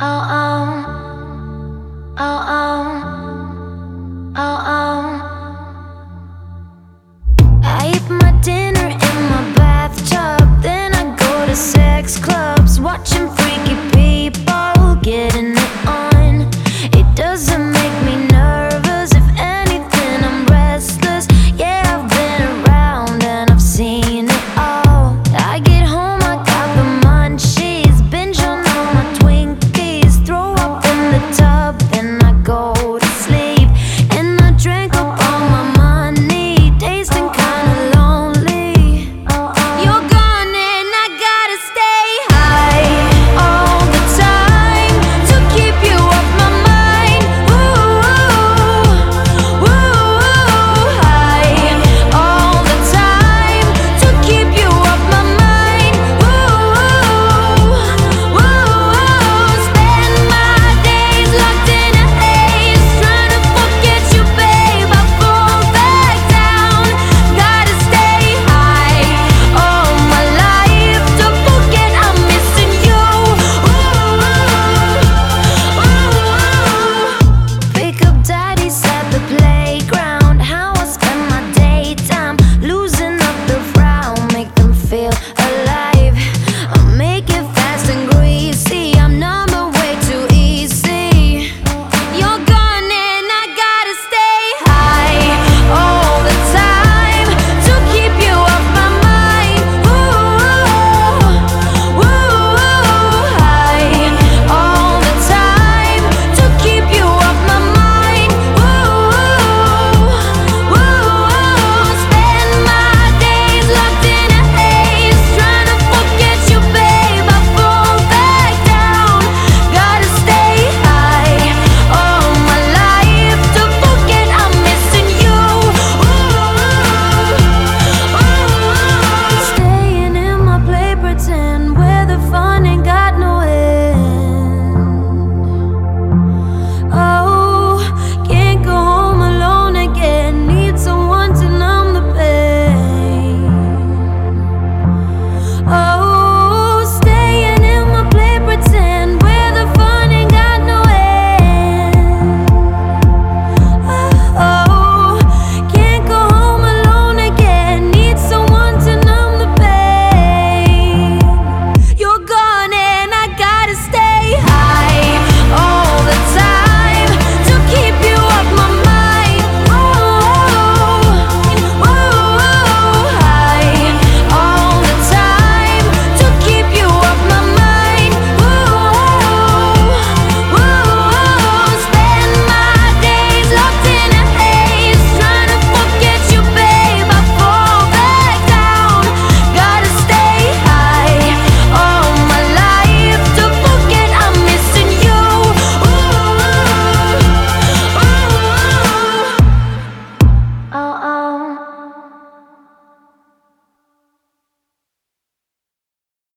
Oh, oh.